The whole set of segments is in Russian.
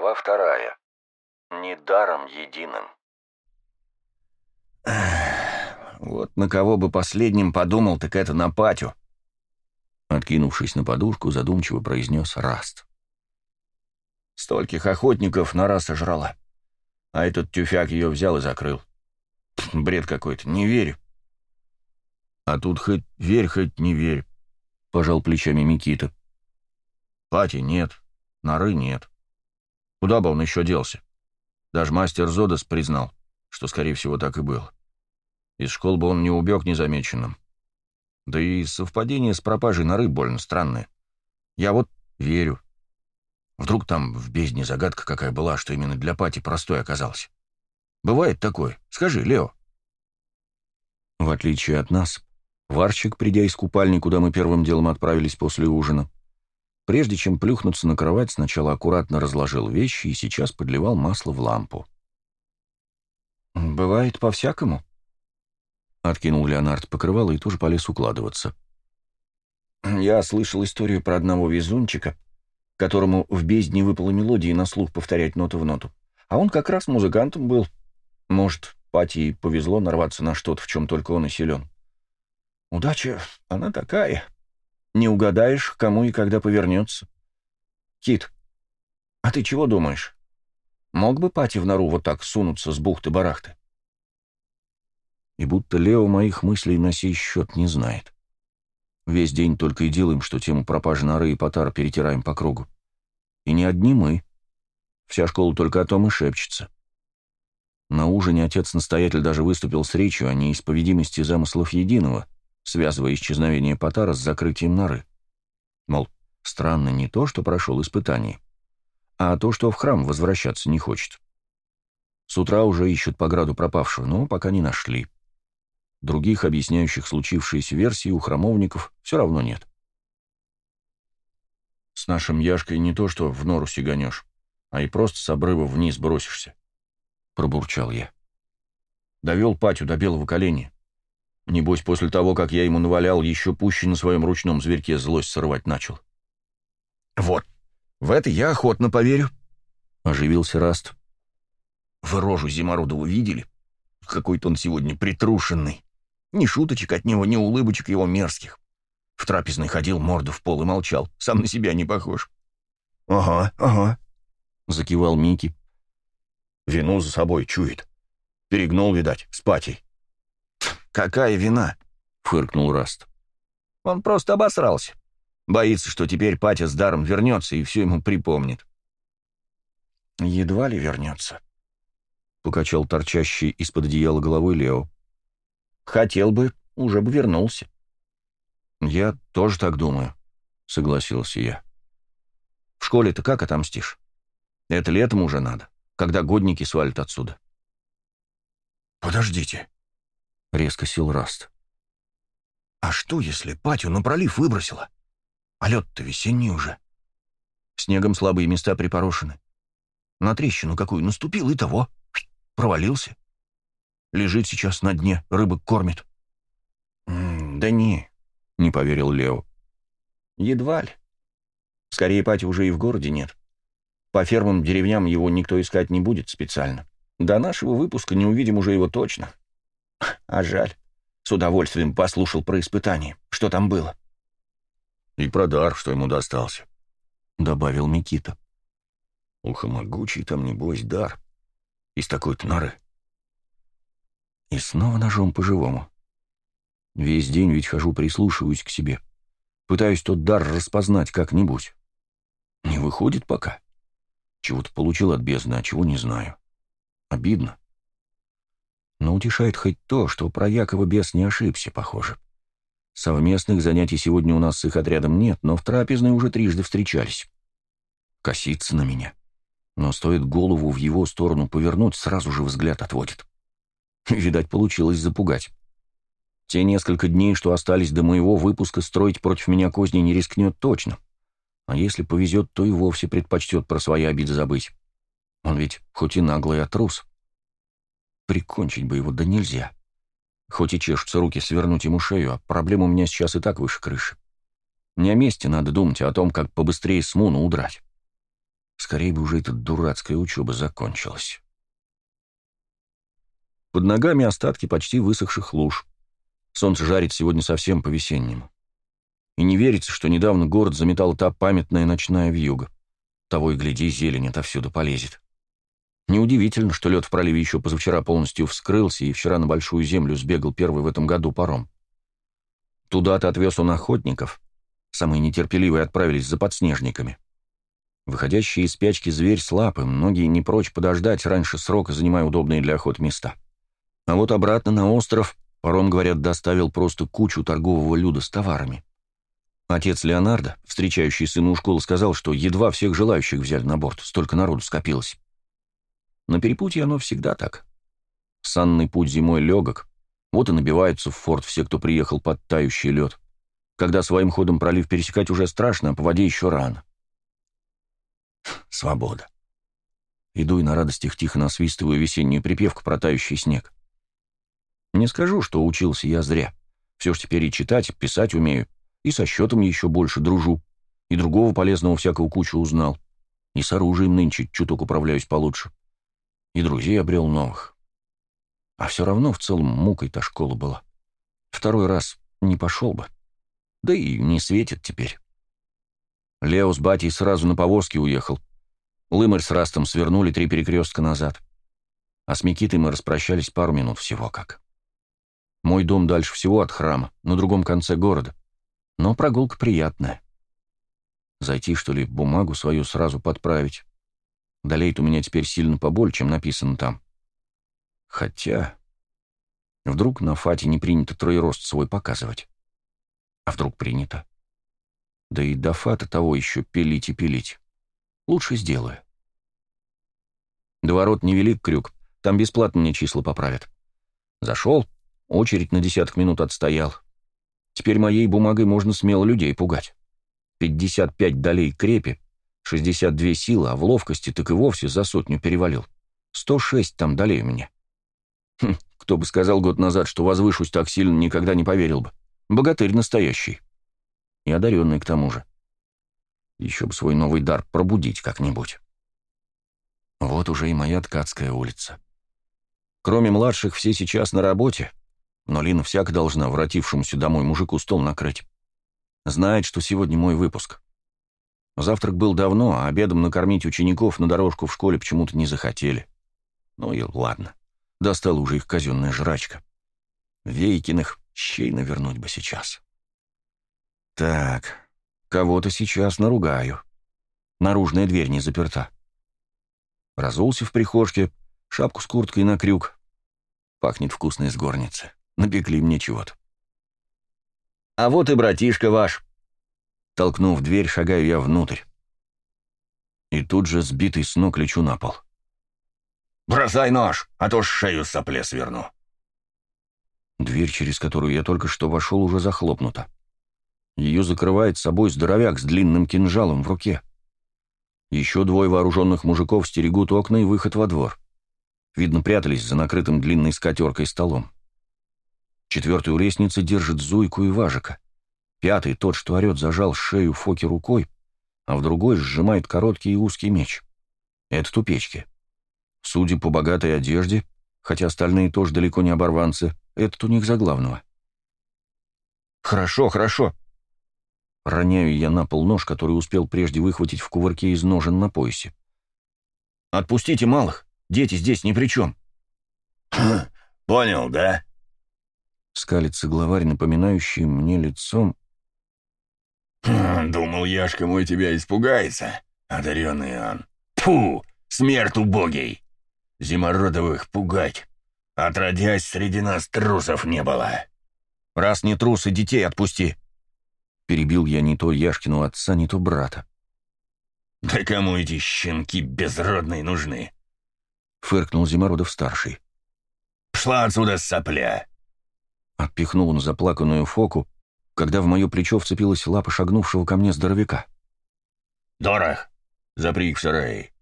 Глава вторая. Недаром единым. Вот на кого бы последним подумал, так это на Патю. Откинувшись на подушку, задумчиво произнес Раст. Стольких охотников на раз сожрала. А этот тюфяк ее взял и закрыл. Бред какой-то, не верю. А тут хоть верь, хоть не верь, — пожал плечами Микита. Пати нет, норы нет. Куда бы он еще делся? Даже мастер Зодос признал, что, скорее всего, так и было. Из школ бы он не убег незамеченным. Да и совпадение с пропажей норы больно странное. Я вот верю. Вдруг там в бездне загадка какая была, что именно для Пати простой оказался. Бывает такое. Скажи, Лео. В отличие от нас, Варчик, придя из купальни, куда мы первым делом отправились после ужина, прежде чем плюхнуться на кровать, сначала аккуратно разложил вещи и сейчас подливал масло в лампу. «Бывает по-всякому», — откинул Леонард покрывало и тоже полез укладываться. «Я слышал историю про одного везунчика, которому в бездне выпала мелодия на слух повторять ноту в ноту. А он как раз музыкантом был. Может, Пати повезло нарваться на что-то, в чем только он и силен. Удача, она такая. Не угадаешь, кому и когда повернется. Кит, а ты чего думаешь? Мог бы Пати в нору вот так сунуться с бухты-барахты? И будто Лео моих мыслей на сей счет не знает. Весь день только и делаем, что тему пропажи норы и Потара перетираем по кругу. И не одни мы. Вся школа только о том и шепчется. На ужине отец-настоятель даже выступил с речью о неисповедимости замыслов единого, связывая исчезновение Потара с закрытием норы. Мол, странно не то, что прошел испытание, а то, что в храм возвращаться не хочет. С утра уже ищут по граду пропавшего, но пока не нашли. Других объясняющих случившиеся версий у храмовников все равно нет. С нашим Яшкой не то, что в нору сиганешь, а и просто с обрыва вниз бросишься, — пробурчал я. Довел Патю до белого коленя. Небось, после того, как я ему навалял, еще пуще на своем ручном зверьке злость срывать начал. «Вот, в это я охотно поверю», — оживился Раст. «Вы рожу Зимородову видели? Какой-то он сегодня притрушенный. Ни шуточек от него, ни улыбочек его мерзких. В трапезной ходил, морду в пол и молчал. Сам на себя не похож. «Ага, ага», — закивал Микки. «Вину за собой чует. Перегнул, видать, с патей». «Какая вина?» — фыркнул Раст. «Он просто обосрался. Боится, что теперь Патя с даром вернется и все ему припомнит». «Едва ли вернется», — покачал торчащий из-под одеяла головой Лео. Хотел бы, уже бы вернулся. Я тоже так думаю, согласился я. В школе-то как отомстишь? Это летом уже надо, когда годники свалят отсюда. Подождите, резко сел Раст. А что, если Патю на пролив выбросила? А лед-то весенний уже. Снегом слабые места припорошены. На трещину какую наступил и того. Провалился. Лежит сейчас на дне, рыбок кормит». «Да не», — не поверил Лео. «Едва ли. Скорее, Пати уже и в городе нет. По фермам, деревням его никто искать не будет специально. До нашего выпуска не увидим уже его точно. А жаль. С удовольствием послушал про испытание. Что там было?» «И про дар, что ему достался», — добавил Микита. «Ухомогучий там, небось, дар. Из такой-то норы». И снова ножом по-живому. Весь день ведь хожу, прислушиваюсь к себе. Пытаюсь тот дар распознать как-нибудь. Не выходит пока. Чего-то получил от бездны, а чего не знаю. Обидно. Но утешает хоть то, что про Якова бес не ошибся, похоже. Совместных занятий сегодня у нас с их отрядом нет, но в трапезной уже трижды встречались. Косится на меня. Но стоит голову в его сторону повернуть, сразу же взгляд отводит. Видать, получилось запугать. Те несколько дней, что остались до моего выпуска, строить против меня козни не рискнет точно. А если повезет, то и вовсе предпочтет про свои обиды забыть. Он ведь хоть и наглый, а трус. Прикончить бы его, да нельзя. Хоть и чешутся руки свернуть ему шею, а проблема у меня сейчас и так выше крыши. Не о месте надо думать, а о том, как побыстрее с Муну удрать. Скорее бы уже эта дурацкая учеба закончилась. Под ногами остатки почти высохших луж. Солнце жарит сегодня совсем по-весеннему. И не верится, что недавно город заметала та памятная ночная вьюга. Того и гляди, зелень отовсюду полезет. Неудивительно, что лед в проливе еще позавчера полностью вскрылся, и вчера на Большую Землю сбегал первый в этом году паром. Туда-то отвез он охотников. Самые нетерпеливые отправились за подснежниками. Выходящий из спячки зверь слаб, и многие не прочь подождать раньше срока, занимая удобные для охот места. А вот обратно на остров паром, говорят, доставил просто кучу торгового люда с товарами. Отец Леонардо, встречающий сына у школы, сказал, что едва всех желающих взяли на борт, столько народу скопилось. На перепутье оно всегда так. Санный путь зимой легок, вот и набиваются в форт все, кто приехал под тающий лед. Когда своим ходом пролив пересекать уже страшно, а по воде еще рано. Свобода. Иду и на радостях тихо насвистываю весеннюю припевку про тающий снег. Не скажу, что учился я зря. Все ж теперь и читать, писать умею, и со счетом еще больше дружу, и другого полезного всякого кучу узнал, и с оружием нынче чуток управляюсь получше, и друзей обрел новых. А все равно в целом мукой та школа была. Второй раз не пошел бы. Да и не светит теперь. Лео с батей сразу на повозке уехал. Лымарь с Растом свернули три перекрестка назад. А с Микитой мы распрощались пару минут всего как. Мой дом дальше всего от храма, на другом конце города. Но прогулка приятная. Зайти, что ли, бумагу свою сразу подправить. Долеет у меня теперь сильно поболь, чем написано там. Хотя... Вдруг на Фате не принято троерост свой показывать? А вдруг принято? Да и до Фата того еще пилить и пилить. Лучше сделаю. До ворот невелик крюк, там бесплатно мне числа поправят. Зашел, очередь на десяток минут отстоял. Теперь моей бумагой можно смело людей пугать. 55 долей крепи, 62 силы, а в ловкости так и вовсе за сотню перевалил. 106 там долей меня. Хм, кто бы сказал год назад, что возвышусь так сильно, никогда не поверил бы. Богатырь настоящий. И одаренный к тому же. Еще бы свой новый дар пробудить как-нибудь. Вот уже и моя ткацкая улица. Кроме младших, все сейчас на работе, но Лина всяк должна вратившемуся домой мужику стол накрыть. Знает, что сегодня мой выпуск. Завтрак был давно, а обедом накормить учеников на дорожку в школе почему-то не захотели. Ну и ладно. Достала уже их казенная жрачка. Вейкиных щей навернуть бы сейчас. Так, кого-то сейчас наругаю. Наружная дверь не заперта. Разулся в прихожке, шапку с курткой на крюк. Пахнет вкусно из горницы. Напекли мне чего-то. «А вот и братишка ваш!» Толкнув дверь, шагаю я внутрь. И тут же сбитый с ног лечу на пол. «Бросай нож, а то шею сопле сверну». Дверь, через которую я только что вошел, уже захлопнута. Ее закрывает собой здоровяк с длинным кинжалом в руке. Еще двое вооруженных мужиков стерегут окна и выход во двор. Видно, прятались за накрытым длинной скатеркой столом. Четвертый у лестницы держит Зуйку и Важика. Пятый, тот, что орет, зажал шею Фоки рукой, а в другой сжимает короткий и узкий меч. Это тупечки. Судя по богатой одежде, хотя остальные тоже далеко не оборванцы, этот у них за главного. «Хорошо, хорошо!» Роняю я на пол нож, который успел прежде выхватить в кувырке из ножен на поясе. «Отпустите малых! Дети здесь ни при чем!» хм, «Понял, да?» Скалится главарь, напоминающий мне лицом. «Думал, Яшка мой тебя испугается, одаренный он. Фу, смерть убогий!» Зимородовых пугать. Отродясь, среди нас трусов не было. Раз не трусы, детей отпусти. Перебил я не то Яшкину отца, не то брата. Да кому эти щенки безродные нужны? Фыркнул Зимородов-старший. Пшла отсюда, сопля! Отпихнул он заплаканную Фоку, когда в мое плечо вцепилась лапа шагнувшего ко мне здоровяка. «Дорох, запри их в сарае.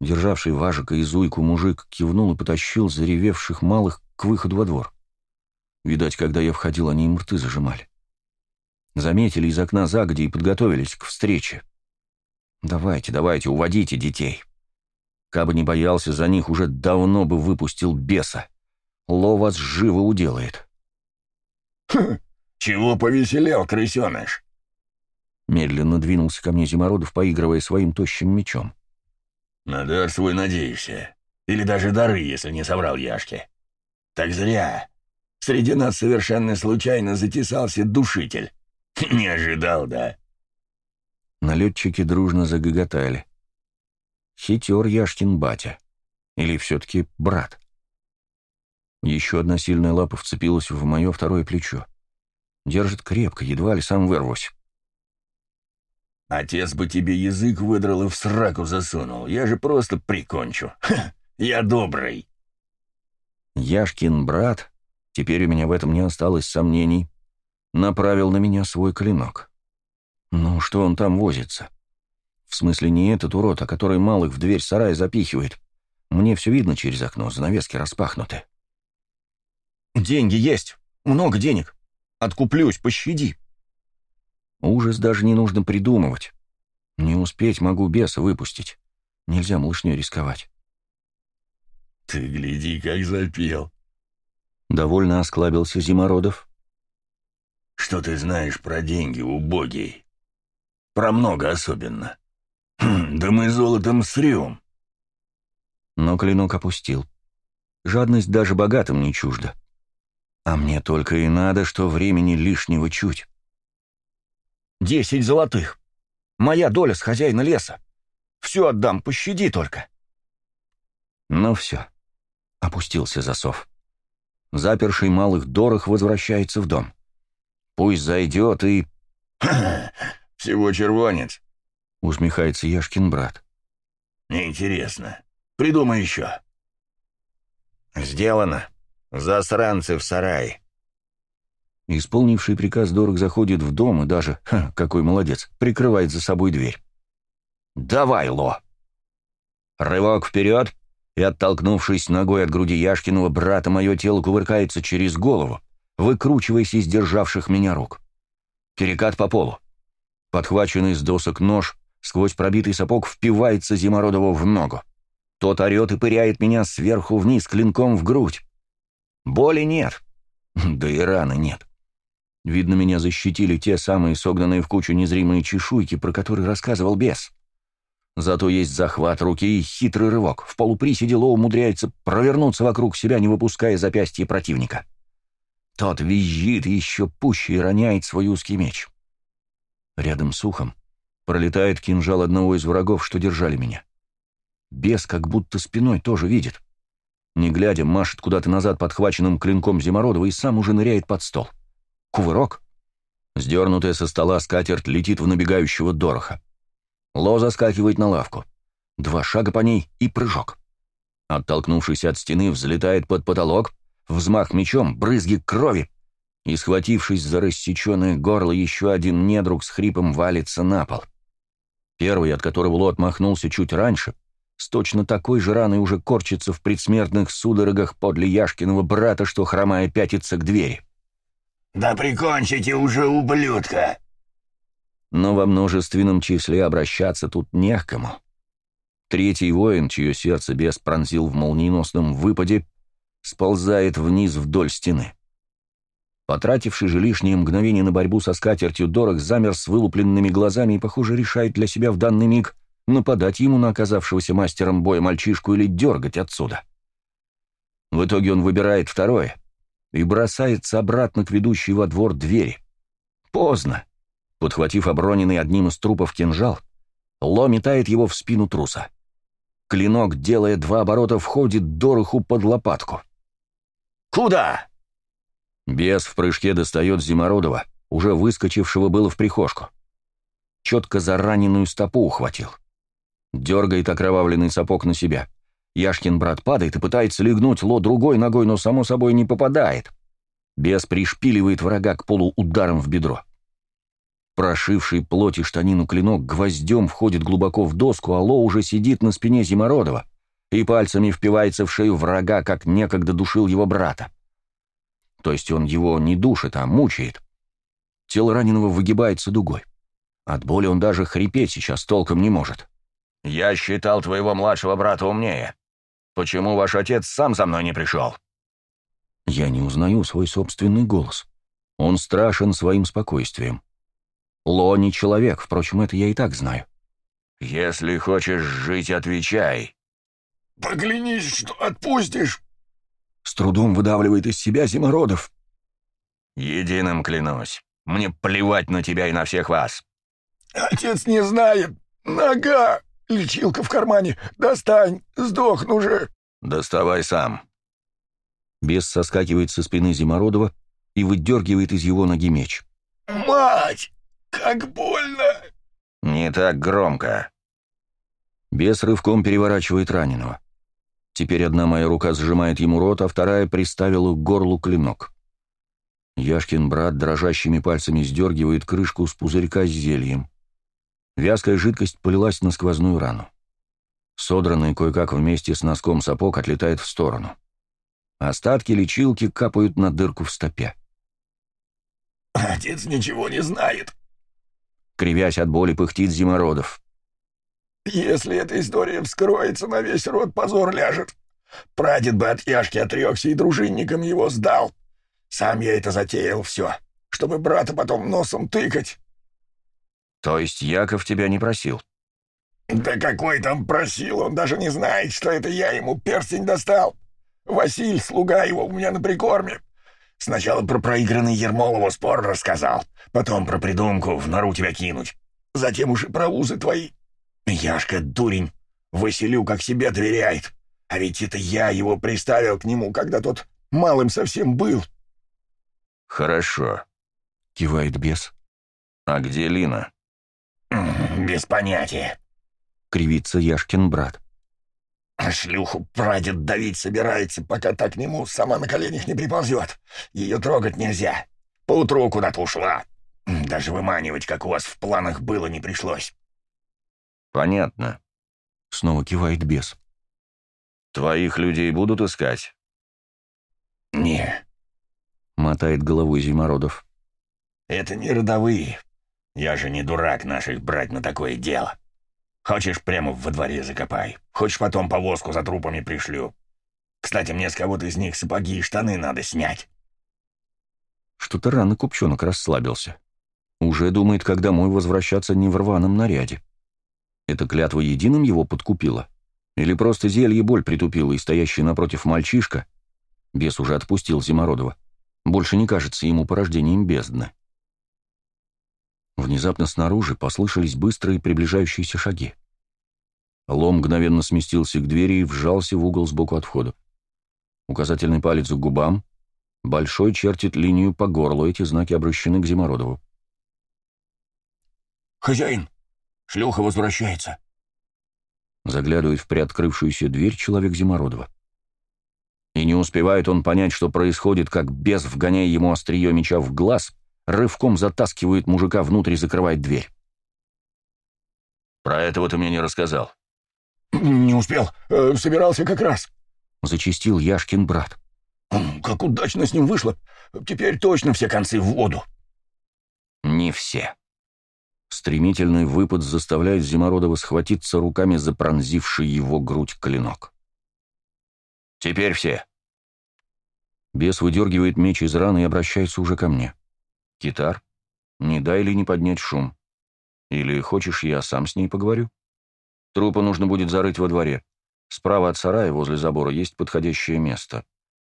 Державший важика и зуйку мужик кивнул и потащил заревевших малых к выходу во двор. Видать, когда я входил, они им рты зажимали. Заметили из окна загоди и подготовились к встрече. Давайте, давайте, уводите детей. Кабы не боялся за них, уже давно бы выпустил беса. Ло вас живо уделает. Чего повеселел, крысеныш?» Медленно двинулся ко мне Зимородов, поигрывая своим тощим мечом. «На дар свой надеешься. Или даже дары, если не соврал Яшке. Так зря. Среди нас совершенно случайно затесался душитель. Не ожидал, да?» Налетчики дружно загоготали. Хитер Яшкин батя. Или все-таки брат. Еще одна сильная лапа вцепилась в мое второе плечо. Держит крепко, едва ли сам вырвусь. «Отец бы тебе язык выдрал и в сраку засунул. Я же просто прикончу. Ха, я добрый». Яшкин брат, теперь у меня в этом не осталось сомнений, направил на меня свой клинок. Ну, что он там возится? В смысле, не этот урод, а который малых в дверь сарая запихивает. Мне все видно через окно, занавески распахнуты. «Деньги есть! Много денег! Откуплюсь, пощади!» Ужас даже не нужно придумывать. Не успеть могу беса выпустить. Нельзя малышней рисковать. «Ты гляди, как запел!» Довольно осклабился Зимородов. «Что ты знаешь про деньги, убогий? Про много особенно. Хм, да мы золотом срем!» Но клинок опустил. Жадность даже богатым не чужда. А мне только и надо, что времени лишнего чуть. «Десять золотых! Моя доля с хозяина леса! Все отдам, пощади только!» Ну все, опустился засов. Заперший малых дорог возвращается в дом. Пусть зайдет и... «Всего червонец», — усмехается Яшкин брат. «Интересно. Придумай еще». «Сделано. Засранцы в сарае». Исполнивший приказ Дорог заходит в дом и даже, ха, какой молодец, прикрывает за собой дверь. «Давай, Ло!» Рывок вперед, и, оттолкнувшись ногой от груди Яшкиного брата, мое тело кувыркается через голову, выкручиваясь из державших меня рук. Перекат по полу. Подхваченный с досок нож сквозь пробитый сапог впивается Зимородову в ногу. Тот орет и пыряет меня сверху вниз клинком в грудь. Боли нет. Да и раны нет. Видно, меня защитили те самые согнанные в кучу незримые чешуйки, про которые рассказывал бес. Зато есть захват руки и хитрый рывок. В полуприседе Ло умудряется провернуться вокруг себя, не выпуская запястья противника. Тот визжит и еще пуще и роняет свой узкий меч. Рядом с ухом пролетает кинжал одного из врагов, что держали меня. Бес как будто спиной тоже видит. Не глядя, машет куда-то назад подхваченным клинком Зимородова и сам уже ныряет под стол. Кувырок. Сдернутая со стола скатерть летит в набегающего дороха. Ло заскакивает на лавку. Два шага по ней и прыжок. Оттолкнувшись от стены, взлетает под потолок, взмах мечом, брызги крови, и, схватившись за рассеченное горло, еще один недруг с хрипом валится на пол. Первый, от которого Ло отмахнулся чуть раньше, с точно такой же раной уже корчится в предсмертных судорогах подле Яшкиного брата, что, хромая, пятится к двери. «Да прикончите уже, ублюдка!» Но во множественном числе обращаться тут не к кому. Третий воин, чье сердце бес пронзил в молниеносном выпаде, сползает вниз вдоль стены. Потративший же лишние мгновения на борьбу со скатертью Дорог замер с вылупленными глазами и, похоже, решает для себя в данный миг нападать ему на оказавшегося мастером боя мальчишку или дергать отсюда. В итоге он выбирает второе и бросается обратно к ведущей во двор двери. Поздно. Подхватив оброненный одним из трупов кинжал, Ло метает его в спину труса. Клинок, делая два оборота, входит Дороху под лопатку. «Куда?» Бес в прыжке достает Зимородова, уже выскочившего было в прихожку. Четко за раненую стопу ухватил. Дергает окровавленный сапог на себя. Яшкин брат падает и пытается легнуть Ло другой ногой, но, само собой, не попадает. Бес пришпиливает врага к полу ударом в бедро. Прошивший плоть и штанину клинок гвоздем входит глубоко в доску, а Ло уже сидит на спине Зимородова и пальцами впивается в шею врага, как некогда душил его брата. То есть он его не душит, а мучает. Тело раненого выгибается дугой. От боли он даже хрипеть сейчас толком не может. «Я считал твоего младшего брата умнее. Почему ваш отец сам за мной не пришел?» Я не узнаю свой собственный голос. Он страшен своим спокойствием. Ло не человек, впрочем, это я и так знаю. «Если хочешь жить, отвечай». «Поклянись, что отпустишь!» С трудом выдавливает из себя Зимородов. «Единым клянусь. Мне плевать на тебя и на всех вас». «Отец не знает. Нога! Лечилка в кармане. Достань! Сдохну же!» «Доставай сам». Бес соскакивает со спины Зимородова и выдергивает из его ноги меч. «Мать! Как больно!» «Не так громко». Бес рывком переворачивает раненого. Теперь одна моя рука сжимает ему рот, а вторая приставила к горлу клинок. Яшкин брат дрожащими пальцами сдергивает крышку с пузырька с зельем. Вязкая жидкость полилась на сквозную рану. Содранный кое-как вместе с носком сапог отлетает в сторону. Остатки лечилки капают на дырку в стопе. «Отец ничего не знает», — кривясь от боли пыхтит Зимородов. «Если эта история вскроется, на весь род позор ляжет. Прадед бы от Яшки отрекся и дружинникам его сдал. Сам я это затеял все, чтобы брата потом носом тыкать». «То есть Яков тебя не просил?» «Да какой там просил, он даже не знает, что это я ему перстень достал. Василь, слуга его, у меня на прикорме. Сначала про проигранный Ермолову спор рассказал, потом про придумку в нору тебя кинуть. Затем уж и про узы твои. Яшка, дурень, Василю как себе доверяет. А ведь это я его приставил к нему, когда тот малым совсем был. «Хорошо», — кивает бес. «А где Лина?» «Без понятия», — кривится Яшкин брат. А шлюху прадед давить собирается, пока так к нему сама на коленях не приползет. Ее трогать нельзя. Поутру куда-то ушла. Даже выманивать, как у вас в планах было, не пришлось. Понятно. Снова кивает бес. Твоих людей будут искать? Не. Мотает головой Зимородов. Это не родовые. Я же не дурак наших брать на такое дело. Хочешь, прямо во дворе закопай. Хочешь, потом повозку за трупами пришлю. Кстати, мне с кого-то из них сапоги и штаны надо снять. Что-то рано купчонок расслабился. Уже думает, как домой возвращаться не в рваном наряде. Эта клятва единым его подкупила? Или просто зелье боль притупила, и стоящий напротив мальчишка, бес уже отпустил Зимородова, больше не кажется ему порождением бездны. Внезапно снаружи послышались быстрые приближающиеся шаги. Лом мгновенно сместился к двери и вжался в угол сбоку от входа. Указательный палец к губам, большой чертит линию по горлу, эти знаки обращены к Зимородову. «Хозяин, шлюха возвращается!» Заглядывает в приоткрывшуюся дверь человек Зимородова. И не успевает он понять, что происходит, как бес, вгоняя ему острие меча в глаз, рывком затаскивает мужика внутрь и закрывает дверь. «Про этого ты мне не рассказал». «Не успел. Э, собирался как раз», — зачистил Яшкин брат. «Как удачно с ним вышло. Теперь точно все концы в воду». «Не все». Стремительный выпад заставляет Зимородова схватиться руками за пронзивший его грудь клинок. «Теперь все». Бес выдергивает меч из раны и обращается уже ко мне. Китар, не дай ли не поднять шум? Или хочешь, я сам с ней поговорю? Трупа нужно будет зарыть во дворе. Справа от сарая, возле забора, есть подходящее место.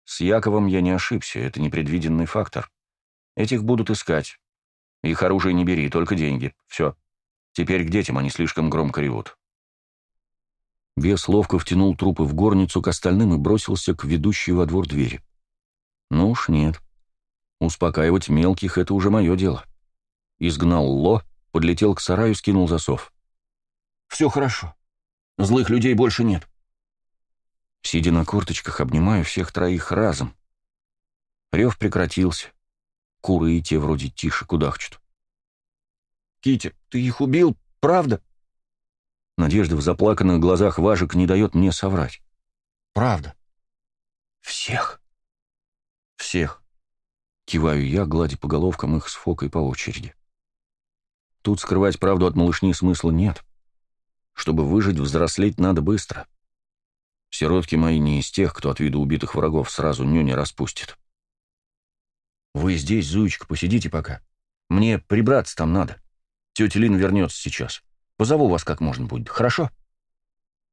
С Яковом я не ошибся, это непредвиденный фактор. Этих будут искать. Их оружие не бери, только деньги. Все. Теперь к детям они слишком громко ревут. Бес ловко втянул трупы в горницу к остальным и бросился к ведущей во двор двери. Ну уж нет. Успокаивать мелких — это уже мое дело. Изгнал Ло, подлетел к сараю, скинул засов. «Все хорошо. Злых людей больше нет». Сидя на корточках, обнимаю всех троих разом. Рев прекратился. Куры и те вроде тише кудахчут. «Китя, ты их убил, правда?» Надежда в заплаканных глазах Важек не дает мне соврать. «Правда. Всех?» «Всех. Киваю я, гладя по головкам их с фокой по очереди. Тут скрывать правду от малышни смысла нет. Чтобы выжить, взрослеть надо быстро. Сиротки мои не из тех, кто от вида убитых врагов сразу нюни распустит. Вы здесь, Зуечка, посидите пока. Мне прибраться там надо. Тетя Лин вернется сейчас. Позову вас как можно будет, хорошо?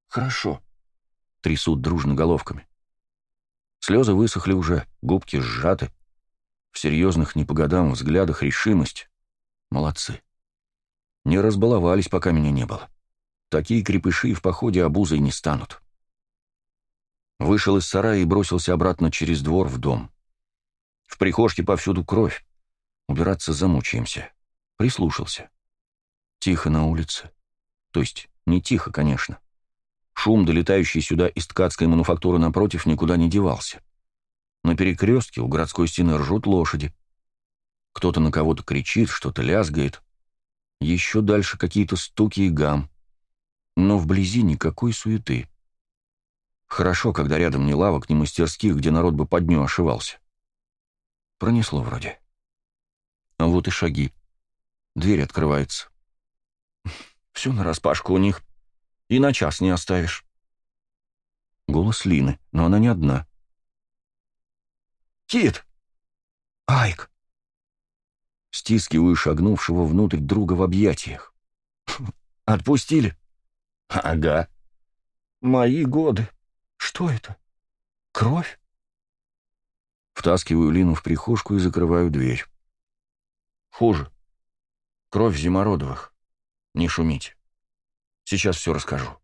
Хорошо. Трясут дружно головками. Слезы высохли уже, губки сжаты. В серьезных не по годам взглядах решимость. Молодцы. Не разбаловались, пока меня не было. Такие крепыши в походе обузой не станут. Вышел из сарая и бросился обратно через двор в дом. В прихожке повсюду кровь. Убираться замучаемся. Прислушался. Тихо на улице. То есть не тихо, конечно. Шум, долетающий сюда из ткацкой мануфактуры напротив, никуда не девался. На перекрестке у городской стены ржут лошади. Кто-то на кого-то кричит, что-то лязгает. Еще дальше какие-то стуки и гам. Но вблизи никакой суеты. Хорошо, когда рядом не лавок, ни мастерских, где народ бы под дню ошивался. Пронесло вроде. А вот и шаги. Дверь открывается. Все нараспашку у них. И на час не оставишь. Голос Лины, но она не одна. «Кит!» «Айк!» Стискиваю шагнувшего внутрь друга в объятиях. «Отпустили?» «Ага». «Мои годы. Что это? Кровь?» Втаскиваю Лину в прихожку и закрываю дверь. Хуже. Кровь Зимородовых. Не шумите. Сейчас все расскажу.